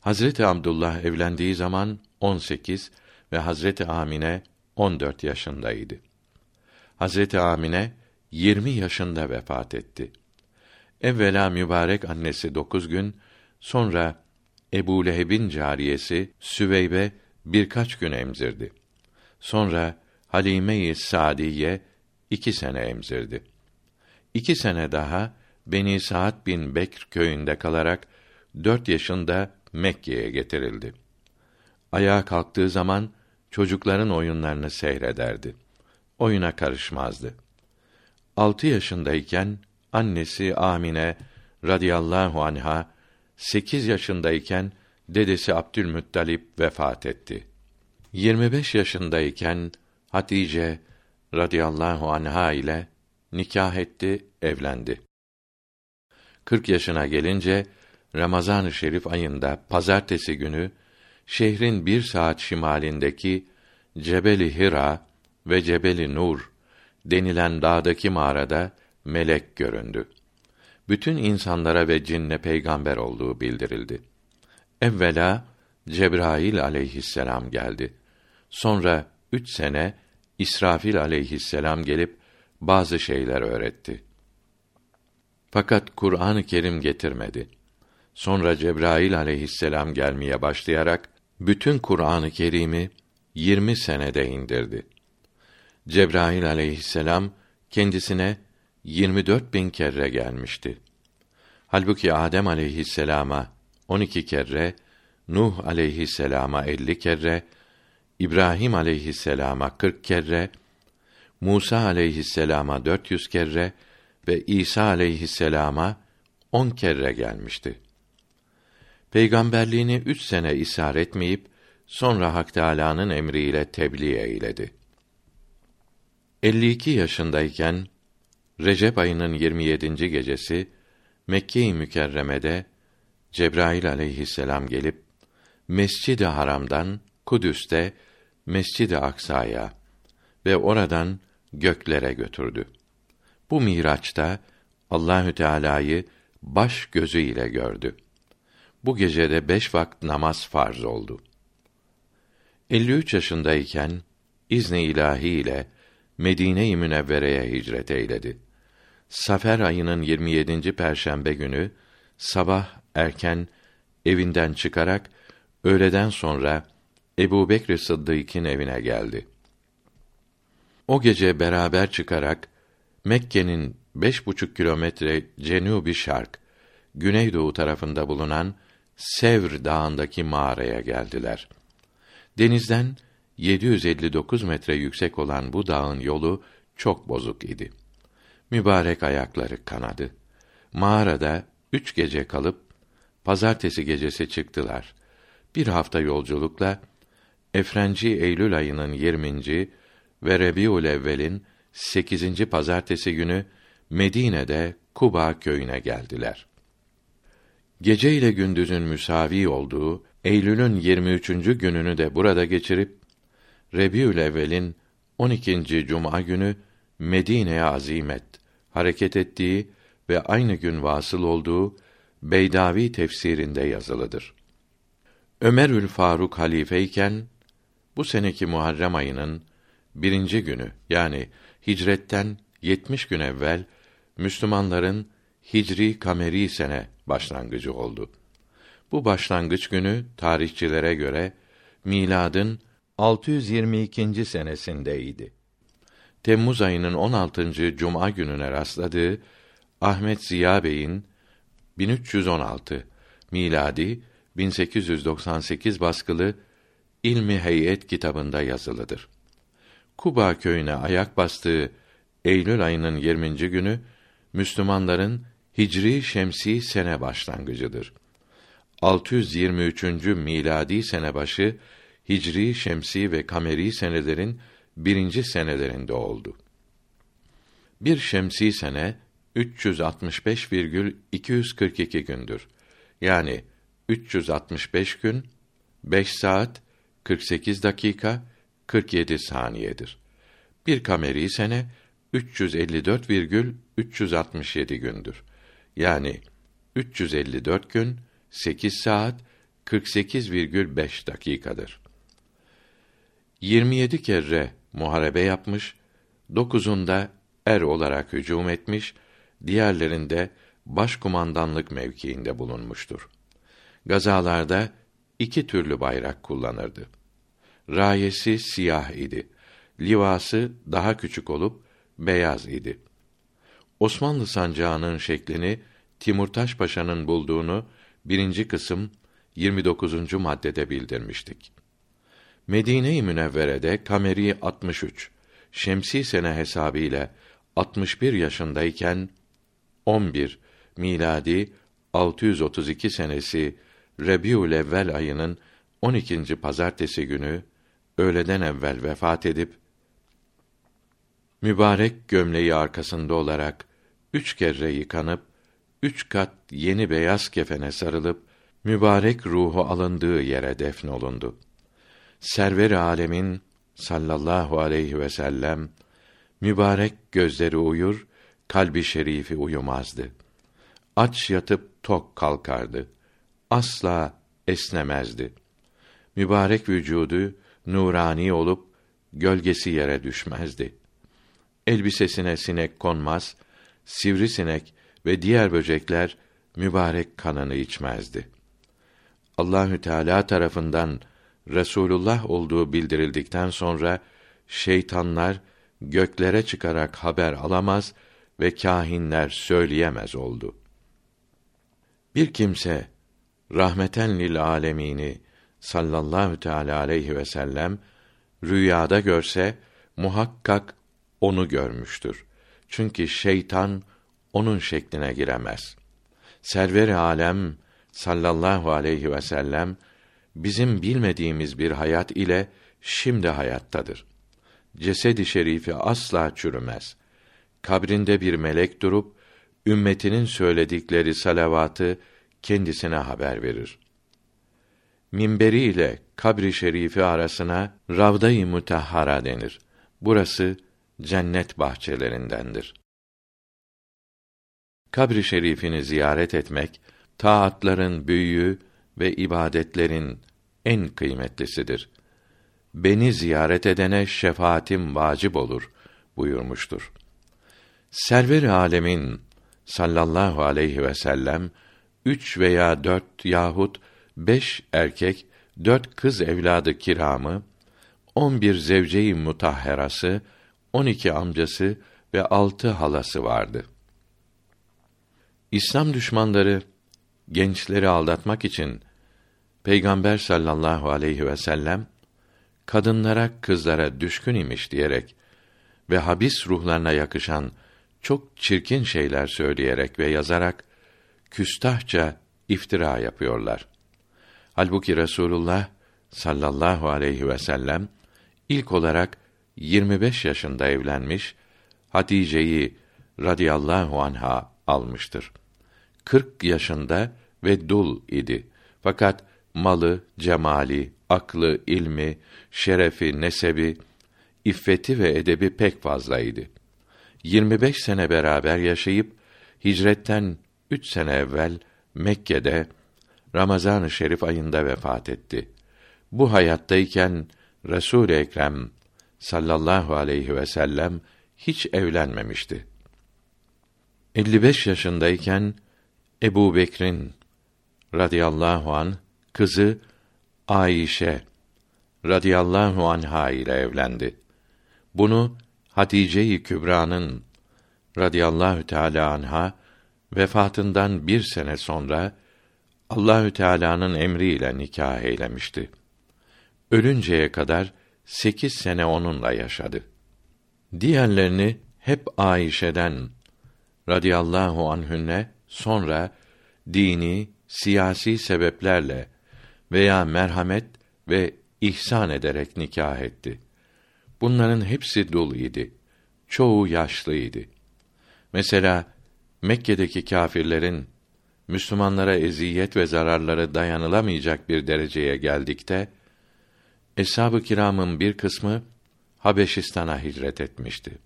Hazreti Abdullah evlendiği zaman 18 ve Hazreti Amine 14 yaşındaydı. Hazreti Amine 20 yaşında vefat etti. Evvela mübarek annesi dokuz gün, sonra Ebu Leheb'in cariyesi Süveybe birkaç gün emzirdi. Sonra Halime-i Sadiye iki sene emzirdi. İki sene daha Beni Saad bin Bekr köyünde kalarak dört yaşında Mekke'ye getirildi. Ayağa kalktığı zaman çocukların oyunlarını seyrederdi. Oyuna karışmazdı. Altı yaşındayken annesi Amine radıyallahu anha sekiz yaşındayken dedesi Abdülmuttalip vefat etti. 25 yaşındayken Hatice radıyallahu anha ile nikah etti, evlendi. 40 yaşına gelince Ramazan-ı Şerif ayında pazartesi günü şehrin bir saat şimalindeki Cebeli Hira ve Cebeli Nur denilen dağdaki mağarada melek göründü. Bütün insanlara ve cinne peygamber olduğu bildirildi. Evvela Cebrail aleyhisselam geldi. Sonra üç sene İsrafil aleyhisselam gelip bazı şeyler öğretti. Fakat Kur'an-ı Kerim getirmedi. Sonra Cebrail aleyhisselam gelmeye başlayarak bütün Kur'an-ı Kerim'i 20 senede indirdi. Cebrail aleyhisselam kendisine 24 bin kere gelmişti. Halbuki Adem aleyhisselama 12 kere, Nuh aleyhisselama 50 kere, İbrahim aleyhisselama 40 kere, Musa aleyhisselama 400 kere ve İsa aleyhisselama 10 kere gelmişti. Peygamberliğini üç sene isar etmeyip sonra Hak Teâlâ'nın emriyle tebliğ eyledi. 52 yaşındayken Recep ayının 27. gecesi Mekke-i Mükerreme'de Cebrail aleyhisselam gelip Mescid-i Haram'dan Kudüs'te Mescid-i Aksa'ya ve oradan göklere götürdü. Bu miraçta Allahü Teala'yı baş gözü ile gördü. Bu gecede beş vakit namaz farz oldu. 53 yaşındayken izni ilahi ile Medine-i Münevvere'ye hicret eyledi. Safer ayının 27. perşembe günü sabah erken evinden çıkarak öğleden sonra Ebu Bekr Sıddık'ın evine geldi. O gece beraber çıkarak Mekke'nin beş buçuk kilometre cenubi şark, güneydoğu tarafında bulunan Sevr dağındaki mağaraya geldiler. Denizden 759 metre yüksek olan bu dağın yolu çok bozuk idi. Mübarek ayakları kanadı. Mağarada üç gece kalıp, pazartesi gecesi çıktılar. Bir hafta yolculukla, Efrenci Eylül ayının 20. ve Rebiul Evvel'in 8. pazartesi günü Medine'de Kuba köyüne geldiler. Gece ile gündüzün müsavi olduğu Eylül'ün 23. gününü de burada geçirip Rebiül Evvel'in 12. cuma günü Medine'ye azimet hareket ettiği ve aynı gün vasıl olduğu Beydavi tefsirinde yazılıdır. Ömerül Faruk halifeyken bu seneki Muharrem ayının birinci günü yani hicretten 70 gün evvel Müslümanların Hicri kameri sene başlangıcı oldu. Bu başlangıç günü tarihçilere göre miladın 622. senesindeydi. Temmuz ayının 16. cuma gününe rastladığı Ahmet Ziya Bey'in 1316 miladi 1898 baskılı İlmi Heyet kitabında yazılıdır. Kuba köyüne ayak bastığı Eylül ayının 20. günü Müslümanların Hicri Şemsi sene başlangıcıdır. 623. miladi sene başı Hicri Şemsi ve Kameri senelerin birinci senelerinde oldu. Bir şemsi sene 365,242 gündür. Yani 365 gün 5 saat 48 dakika 47 saniyedir. Bir kameri sene 354,367 gündür. Yani 354 gün 8 saat 48,5 dakikadır. 27 kere muharebe yapmış, dokuzunda er olarak hücum etmiş, diğerlerinde başkumandanlık mevkiinde bulunmuştur. Gazalarda iki türlü bayrak kullanırdı. Rayesi siyah idi. Livası daha küçük olup beyaz idi. Osmanlı sancağının şeklini Timurtaş Paşa'nın bulduğunu birinci kısım 29. maddede bildirmiştik. Medine-i Münevvere'de kameri 63, şemsi sene hesabıyla 61 yaşındayken 11 miladi 632 senesi Rebiül Evvel ayının 12. pazartesi günü öğleden evvel vefat edip mübarek gömleği arkasında olarak üç kere yıkanıp üç kat yeni beyaz kefene sarılıp mübarek ruhu alındığı yere defnolundu. Server alemin sallallahu aleyhi ve sellem mübarek gözleri uyur, kalbi şerifi uyumazdı. Aç yatıp tok kalkardı. Asla esnemezdi. Mübarek vücudu nurani olup gölgesi yere düşmezdi. Elbisesine sinek konmaz, sivrisinek ve diğer böcekler mübarek kanını içmezdi. Allahü Teala tarafından Resulullah olduğu bildirildikten sonra şeytanlar göklere çıkarak haber alamaz ve kâhinler söyleyemez oldu. Bir kimse rahmeten lil alemini sallallahu teala aleyhi ve sellem rüyada görse muhakkak onu görmüştür. Çünkü şeytan onun şekline giremez. Server alem sallallahu aleyhi ve sellem bizim bilmediğimiz bir hayat ile şimdi hayattadır. Cesedi şerifi asla çürümez. Kabrinde bir melek durup ümmetinin söyledikleri salavatı kendisine haber verir. Minberi ile kabri şerifi arasına Ravda-i Mutahhara denir. Burası cennet bahçelerindendir. Kabri şerifini ziyaret etmek taatların büyüğü ve ibadetlerin en kıymetlisidir. Beni ziyaret edene şefaatim vacip olur buyurmuştur. Server alemin sallallahu aleyhi ve sellem üç veya dört yahut beş erkek, dört kız evladı kiramı, on bir zevceyi mutahherası, on iki amcası ve altı halası vardı. İslam düşmanları gençleri aldatmak için Peygamber sallallahu aleyhi ve sellem kadınlara, kızlara düşkün imiş diyerek ve habis ruhlarına yakışan çok çirkin şeyler söyleyerek ve yazarak küstahça iftira yapıyorlar. Halbuki Resulullah sallallahu aleyhi ve sellem ilk olarak 25 yaşında evlenmiş, Hatice'yi radıyallahu anha almıştır. 40 yaşında ve dul idi. Fakat malı, cemali, aklı, ilmi, şerefi, nesebi, iffeti ve edebi pek fazlaydı. 25 sene beraber yaşayıp hicretten üç sene evvel Mekke'de Ramazan-ı Şerif ayında vefat etti. Bu hayattayken Resul Ekrem sallallahu aleyhi ve sellem hiç evlenmemişti. 55 yaşındayken Ebu Bekir'in radıyallahu an kızı Ayşe radıyallahu anha ile evlendi. Bunu Hatice-i Kübra'nın radıyallahu teala anha vefatından bir sene sonra Allahü Teala'nın emriyle nikah eylemişti. ölünceye kadar sekiz sene onunla yaşadı. Diğerlerini hep Ayşe'den radıyallahu anhünne sonra dini, siyasi sebeplerle veya merhamet ve ihsan ederek nikah etti. Bunların hepsi dul idi. Çoğu yaşlıydı. Mesela Mekke'deki kâfirlerin Müslümanlara eziyet ve zararları dayanılamayacak bir dereceye geldikte Eshab-ı kiramın bir kısmı Habeşistan'a hicret etmişti.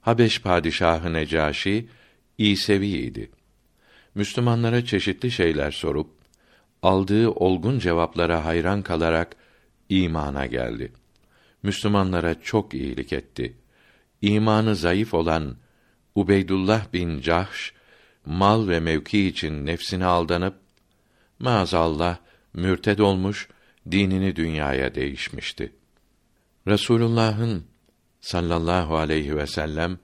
Habeş padişahı Necaşi İsevi'ydi. Müslümanlara çeşitli şeyler sorup aldığı olgun cevaplara hayran kalarak imana geldi. Müslümanlara çok iyilik etti. İmanı zayıf olan Ubeydullah bin Cahş mal ve mevki için nefsine aldanıp maazallah mürted olmuş, dinini dünyaya değişmişti. Resulullah'ın sallallahu aleyhi ve sellem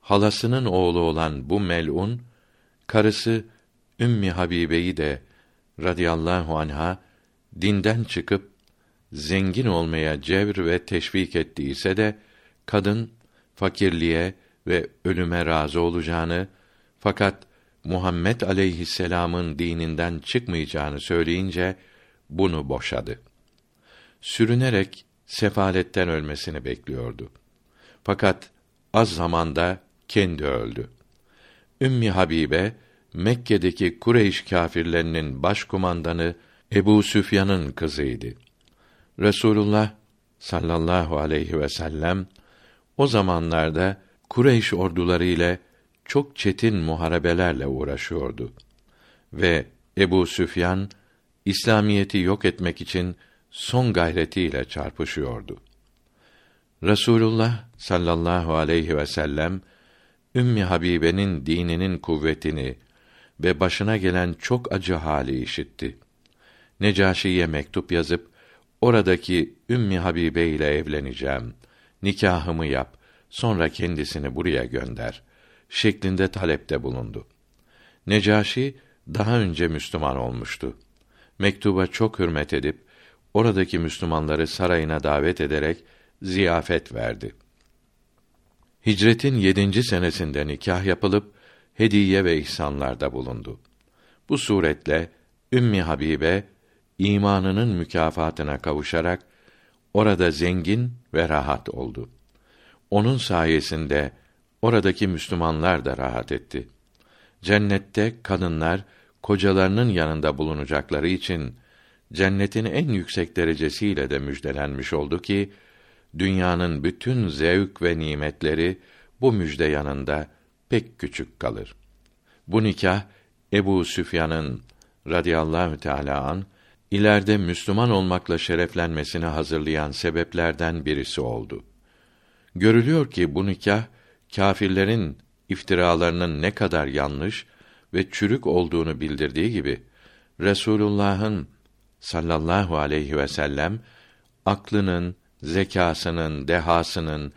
halasının oğlu olan bu melun karısı Ümmi Habibe'yi de radıyallahu anha dinden çıkıp zengin olmaya cevr ve teşvik ettiyse de kadın fakirliğe ve ölüme razı olacağını fakat Muhammed aleyhisselam'ın dininden çıkmayacağını söyleyince bunu boşadı. Sürünerek sefaletten ölmesini bekliyordu. Fakat az zamanda kendi öldü. Ümmi Habibe Mekke'deki Kureyş kâfirlerinin başkumandanı Ebu Süfyan'ın kızıydı. Resulullah sallallahu aleyhi ve sellem o zamanlarda Kureyş orduları ile çok çetin muharebelerle uğraşıyordu ve Ebu Süfyan İslamiyeti yok etmek için son gayretiyle çarpışıyordu. Resulullah sallallahu aleyhi ve sellem Ümmi Habibe'nin dininin kuvvetini ve başına gelen çok acı hali işitti. Necaşi'ye mektup yazıp oradaki Ümmi Habibe ile evleneceğim. Nikahımı yap. Sonra kendisini buraya gönder şeklinde talepte bulundu. Necaşi daha önce Müslüman olmuştu. Mektuba çok hürmet edip oradaki Müslümanları sarayına davet ederek ziyafet verdi. Hicretin yedinci senesinde nikah yapılıp hediye ve ihsanlarda bulundu. Bu suretle Ümmi Habibe imanının mükafatına kavuşarak orada zengin ve rahat oldu. Onun sayesinde oradaki Müslümanlar da rahat etti. Cennette kadınlar kocalarının yanında bulunacakları için cennetin en yüksek derecesiyle de müjdelenmiş oldu ki dünyanın bütün zevk ve nimetleri bu müjde yanında pek küçük kalır. Bu nikah Ebu Süfyan'ın radıyallahu teala an ileride Müslüman olmakla şereflenmesini hazırlayan sebeplerden birisi oldu. Görülüyor ki bu nikah kâfirlerin iftiralarının ne kadar yanlış ve çürük olduğunu bildirdiği gibi Resulullah'ın sallallahu aleyhi ve sellem aklının, zekasının, dehasının,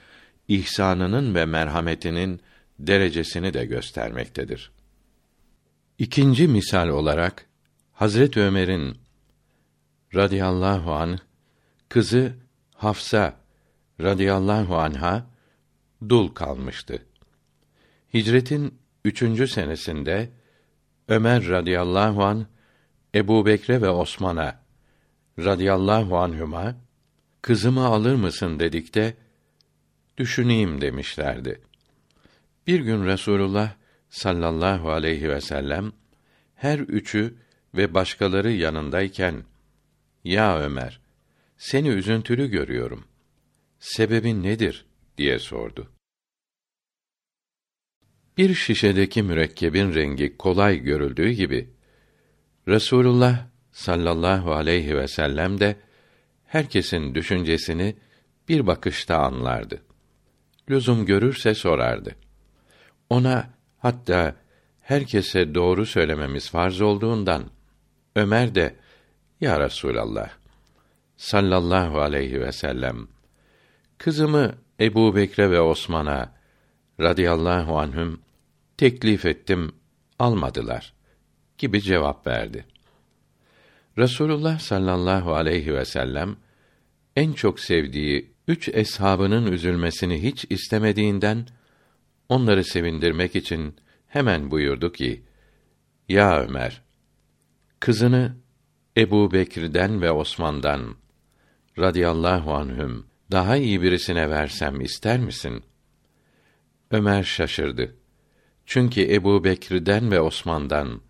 ihsanının ve merhametinin derecesini de göstermektedir. İkinci misal olarak Hazret Ömer'in radıyallahu an kızı Hafsa radıyallahu anha dul kalmıştı. Hicretin üçüncü senesinde Ömer radıyallahu an Ebu Bekre ve Osman'a radıyallahu anhüma kızımı alır mısın dedikte düşüneyim demişlerdi. Bir gün Resulullah sallallahu aleyhi ve sellem her üçü ve başkaları yanındayken ya Ömer seni üzüntülü görüyorum. Sebebin nedir diye sordu. Bir şişedeki mürekkebin rengi kolay görüldüğü gibi Resulullah sallallahu aleyhi ve sellem de herkesin düşüncesini bir bakışta anlardı. Lüzum görürse sorardı. Ona hatta herkese doğru söylememiz farz olduğundan Ömer de ya Resulallah sallallahu aleyhi ve sellem kızımı Ebu Bekre ve Osman'a radıyallahu anhüm teklif ettim, almadılar gibi cevap verdi. Resulullah sallallahu aleyhi ve sellem en çok sevdiği üç eshabının üzülmesini hiç istemediğinden onları sevindirmek için hemen buyurdu ki: Ya Ömer, kızını Ebu Bekir'den ve Osman'dan radıyallahu anhüm daha iyi birisine versem ister misin? Ömer şaşırdı. Çünkü Ebu Bekir'den ve Osman'dan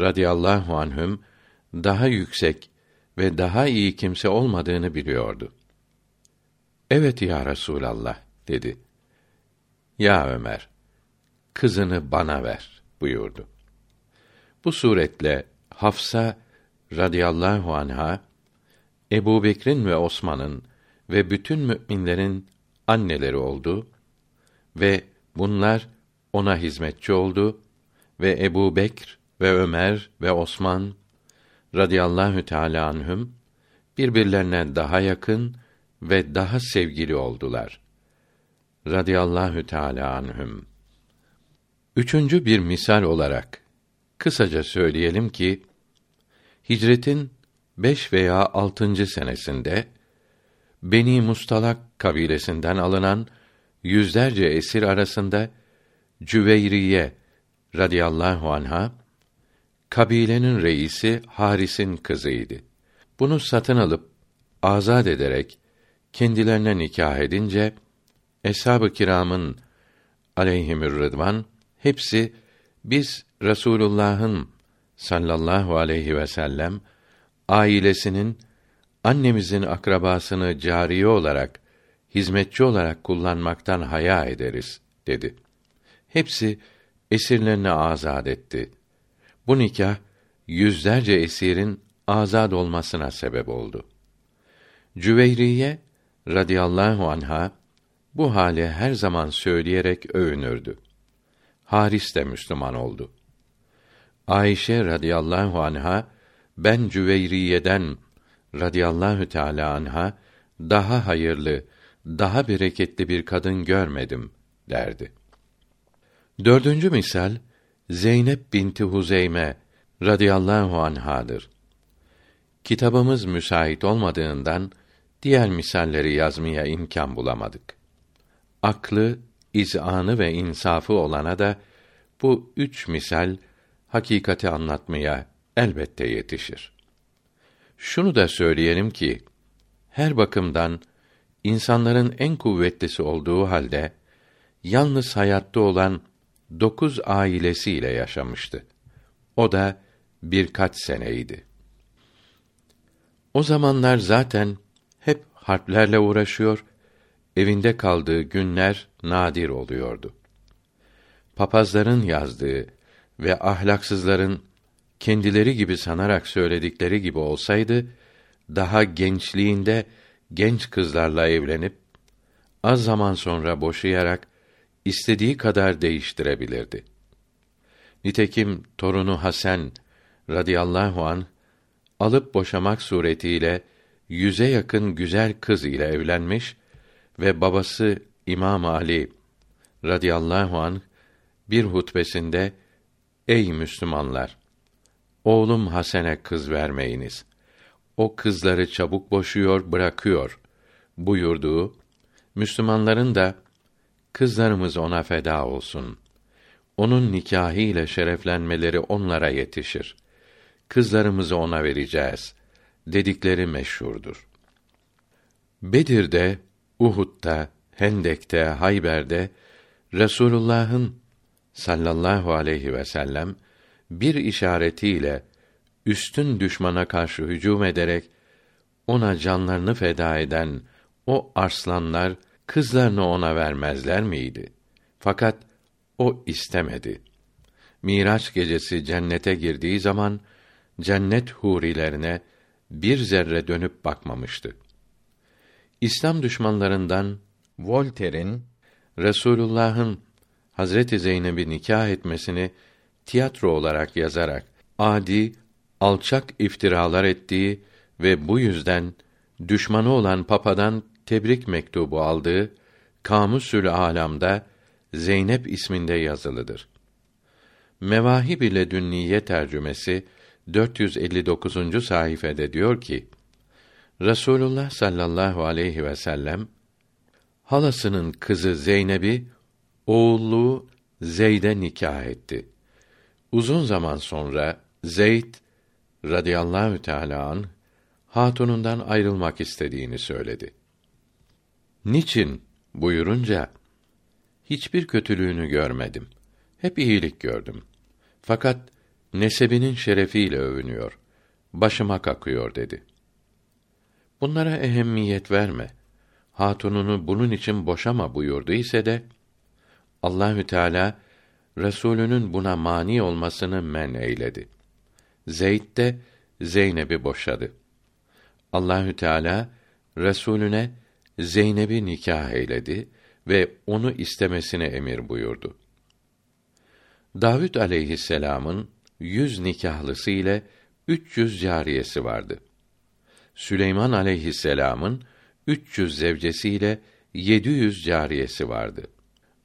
radıyallahu anhüm daha yüksek ve daha iyi kimse olmadığını biliyordu. Evet ya Resulallah dedi. Ya Ömer, kızını bana ver buyurdu. Bu suretle Hafsa radıyallahu anha Ebu Bekir'in ve Osman'ın ve bütün müminlerin anneleri oldu ve bunlar ona hizmetçi oldu ve Ebu Bekr ve Ömer ve Osman radıyallahu teâlâ anhüm birbirlerine daha yakın ve daha sevgili oldular. Radıyallahu teâlâ anhüm. Üçüncü bir misal olarak kısaca söyleyelim ki hicretin beş veya altıncı senesinde Beni Mustalak kabilesinden alınan yüzlerce esir arasında Cüveyriye radıyallahu anha kabilenin reisi Haris'in kızıydı. Bunu satın alıp azad ederek kendilerine nikah edince eshab-ı kiramın aleyhimür rıdvan hepsi biz Resulullah'ın sallallahu aleyhi ve sellem ailesinin annemizin akrabasını cariye olarak hizmetçi olarak kullanmaktan haya ederiz dedi. Hepsi esirlerini azad etti. Bu nikah yüzlerce esirin azad olmasına sebep oldu. Cüveyriye radıyallahu anha bu hali her zaman söyleyerek övünürdü. Haris de Müslüman oldu. Ayşe radıyallahu anha ben Cüveyriye'den radıyallahu teala anha daha hayırlı, daha bereketli bir kadın görmedim derdi. Dördüncü misal Zeynep binti Huzeyme radıyallahu anhadır. Kitabımız müsait olmadığından diğer misalleri yazmaya imkan bulamadık. Aklı, izanı ve insafı olana da bu üç misal hakikati anlatmaya elbette yetişir. Şunu da söyleyelim ki her bakımdan insanların en kuvvetlisi olduğu halde yalnız hayatta olan dokuz ailesiyle yaşamıştı. O da birkaç seneydi. O zamanlar zaten hep harplerle uğraşıyor, evinde kaldığı günler nadir oluyordu. Papazların yazdığı ve ahlaksızların kendileri gibi sanarak söyledikleri gibi olsaydı, daha gençliğinde genç kızlarla evlenip az zaman sonra boşayarak istediği kadar değiştirebilirdi. Nitekim torunu Hasan radıyallahu an alıp boşamak suretiyle yüze yakın güzel kız ile evlenmiş ve babası İmam Ali radıyallahu an bir hutbesinde ey Müslümanlar oğlum Hasan'e kız vermeyiniz. O kızları çabuk boşuyor, bırakıyor buyurduğu Müslümanların da kızlarımız ona feda olsun. Onun nikahı şereflenmeleri onlara yetişir. Kızlarımızı ona vereceğiz dedikleri meşhurdur. Bedir'de, Uhud'da, Hendek'te, Hayber'de Resulullah'ın sallallahu aleyhi ve sellem bir işaretiyle üstün düşmana karşı hücum ederek ona canlarını feda eden o arslanlar kızlarını ona vermezler miydi? Fakat o istemedi. Miraç gecesi cennete girdiği zaman cennet hurilerine bir zerre dönüp bakmamıştı. İslam düşmanlarından Voltaire'in Resulullah'ın Hazreti Zeynep'i nikah etmesini tiyatro olarak yazarak adi, alçak iftiralar ettiği ve bu yüzden düşmanı olan papadan tebrik mektubu aldığı Kamusül Alam'da Zeynep isminde yazılıdır. Mevahib ile Dünniye tercümesi 459. sayfede diyor ki: Resulullah sallallahu aleyhi ve sellem halasının kızı Zeynep'i oğulluğu Zeyd'e nikah etti. Uzun zaman sonra Zeyd radıyallahu teâlâ an hatunundan ayrılmak istediğini söyledi. Niçin buyurunca hiçbir kötülüğünü görmedim. Hep iyilik gördüm. Fakat nesebinin şerefiyle övünüyor. Başıma kakıyor dedi. Bunlara ehemmiyet verme. Hatununu bunun için boşama buyurdu ise de Allahü Teala Resulünün buna mani olmasını men eyledi. Zeyd de Zeynep'i boşadı. Allahü Teala Resulüne Zeynep'i nikah eyledi ve onu istemesini emir buyurdu. Davud aleyhisselam'ın yüz nikahlısı ile üç yüz cariyesi vardı. Süleyman aleyhisselam'ın üç yüz zevcesiyle yedi yüz cariyesi vardı.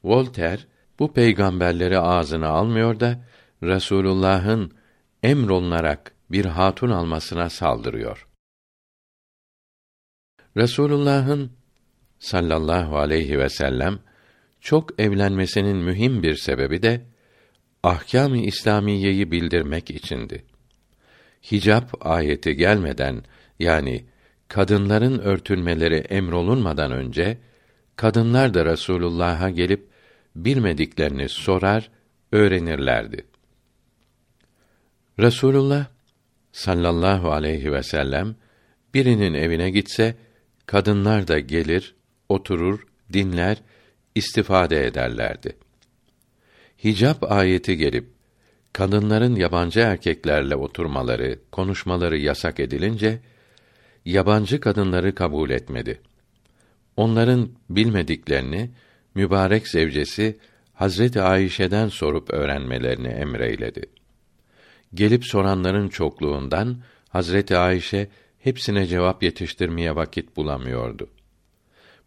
Voltaire bu peygamberleri ağzına almıyor da Resulullah'ın emrolunarak bir hatun almasına saldırıyor. Resulullah'ın sallallahu aleyhi ve sellem çok evlenmesinin mühim bir sebebi de ahkâm-ı İslamiyeyi bildirmek içindi. Hicap ayeti gelmeden yani kadınların örtülmeleri emrolunmadan önce kadınlar da Resulullah'a gelip bilmediklerini sorar, öğrenirlerdi. Resulullah sallallahu aleyhi ve sellem birinin evine gitse kadınlar da gelir, oturur, dinler, istifade ederlerdi. Hicap ayeti gelip kadınların yabancı erkeklerle oturmaları, konuşmaları yasak edilince yabancı kadınları kabul etmedi. Onların bilmediklerini mübarek zevcesi Hazreti Ayşe'den sorup öğrenmelerini emreyledi. Gelip soranların çokluğundan Hazreti Ayşe hepsine cevap yetiştirmeye vakit bulamıyordu.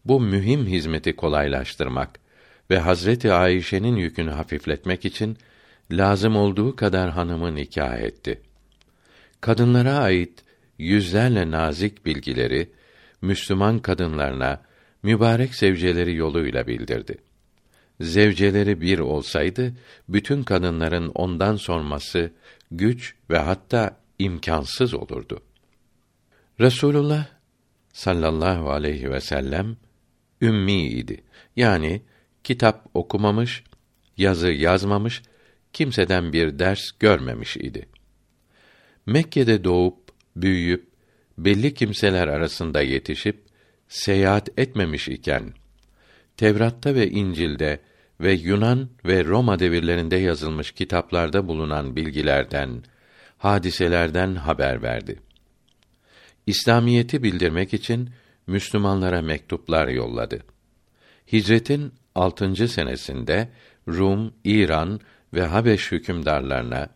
Bu mühim hizmeti kolaylaştırmak ve Hazreti Ayşe'nin yükünü hafifletmek için lazım olduğu kadar hanımı nikah etti. Kadınlara ait yüzlerle nazik bilgileri Müslüman kadınlarına mübarek zevceleri yoluyla bildirdi. Zevceleri bir olsaydı bütün kadınların ondan sorması güç ve hatta imkansız olurdu. Resulullah sallallahu aleyhi ve sellem ümmi idi. Yani kitap okumamış, yazı yazmamış, kimseden bir ders görmemiş idi. Mekke'de doğup, büyüyüp, belli kimseler arasında yetişip, seyahat etmemiş iken, Tevrat'ta ve İncil'de ve Yunan ve Roma devirlerinde yazılmış kitaplarda bulunan bilgilerden, hadiselerden haber verdi. İslamiyeti bildirmek için Müslümanlara mektuplar yolladı. Hicretin altıncı senesinde Rum, İran ve Habeş hükümdarlarına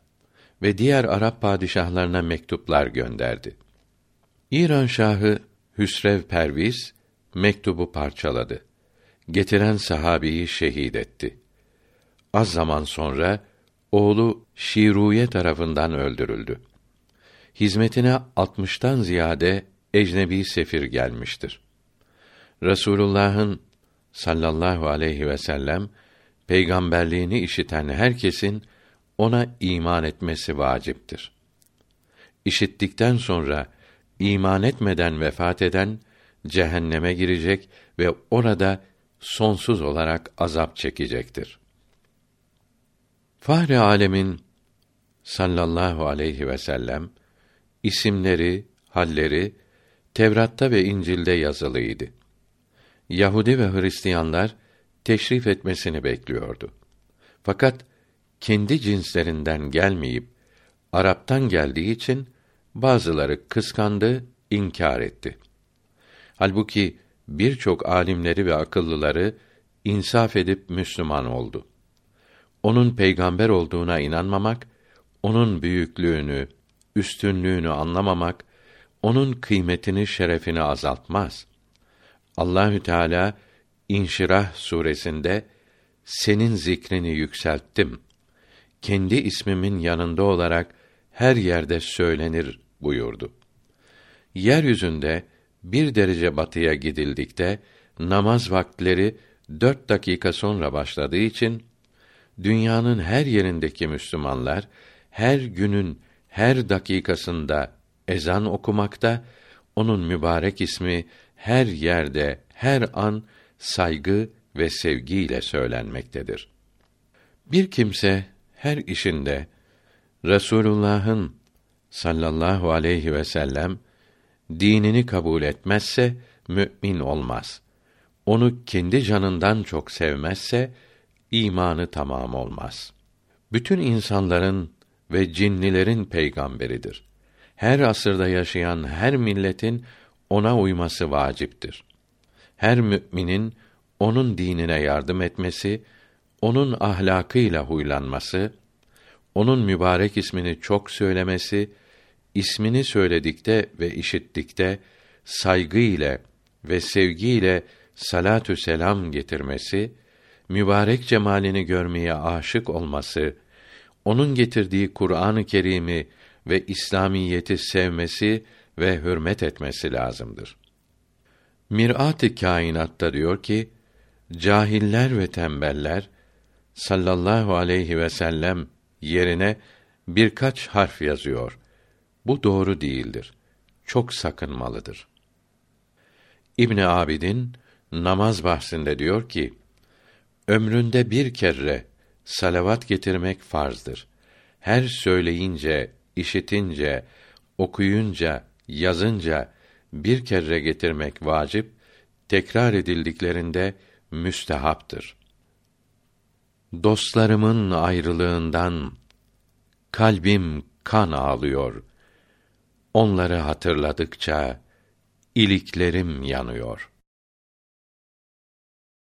ve diğer Arap padişahlarına mektuplar gönderdi. İran şahı Hüsrev Perviz mektubu parçaladı. Getiren sahabeyi şehit etti. Az zaman sonra oğlu Şiruye tarafından öldürüldü. Hizmetine altmıştan ziyade ecnebi sefir gelmiştir. Resulullah'ın sallallahu aleyhi ve sellem peygamberliğini işiten herkesin ona iman etmesi vaciptir. İşittikten sonra iman etmeden vefat eden cehenneme girecek ve orada sonsuz olarak azap çekecektir. Fahri alemin sallallahu aleyhi ve sellem isimleri, halleri Tevrat'ta ve İncil'de yazılıydı. Yahudi ve Hristiyanlar teşrif etmesini bekliyordu. Fakat kendi cinslerinden gelmeyip Arap'tan geldiği için bazıları kıskandı, inkar etti. Halbuki birçok alimleri ve akıllıları insaf edip Müslüman oldu. Onun peygamber olduğuna inanmamak, onun büyüklüğünü, üstünlüğünü anlamamak, onun kıymetini, şerefini azaltmaz. Allahü Teala İnşirah suresinde senin zikrini yükselttim. Kendi ismimin yanında olarak her yerde söylenir buyurdu. Yeryüzünde bir derece batıya gidildikte namaz vaktleri dört dakika sonra başladığı için dünyanın her yerindeki Müslümanlar her günün her dakikasında ezan okumakta, onun mübarek ismi her yerde, her an saygı ve sevgiyle söylenmektedir. Bir kimse her işinde Resulullah'ın sallallahu aleyhi ve sellem dinini kabul etmezse mümin olmaz. Onu kendi canından çok sevmezse imanı tamam olmaz. Bütün insanların ve cinnilerin peygamberidir. Her asırda yaşayan her milletin ona uyması vaciptir. Her müminin onun dinine yardım etmesi, onun ahlakıyla huylanması, onun mübarek ismini çok söylemesi, ismini söyledikte ve işittikte saygı ile ve sevgi ile salatü selam getirmesi, mübarek cemalini görmeye aşık olması, onun getirdiği Kur'an-ı Kerim'i ve İslamiyeti sevmesi ve hürmet etmesi lazımdır. Mirat-ı Kainat'ta diyor ki, cahiller ve tembeller sallallahu aleyhi ve sellem yerine birkaç harf yazıyor. Bu doğru değildir. Çok sakınmalıdır. İbn Abidin namaz bahsinde diyor ki: Ömründe bir kere salavat getirmek farzdır. Her söyleyince, işitince, okuyunca, yazınca bir kere getirmek vacip, tekrar edildiklerinde müstehaptır. Dostlarımın ayrılığından kalbim kan ağlıyor. Onları hatırladıkça iliklerim yanıyor.''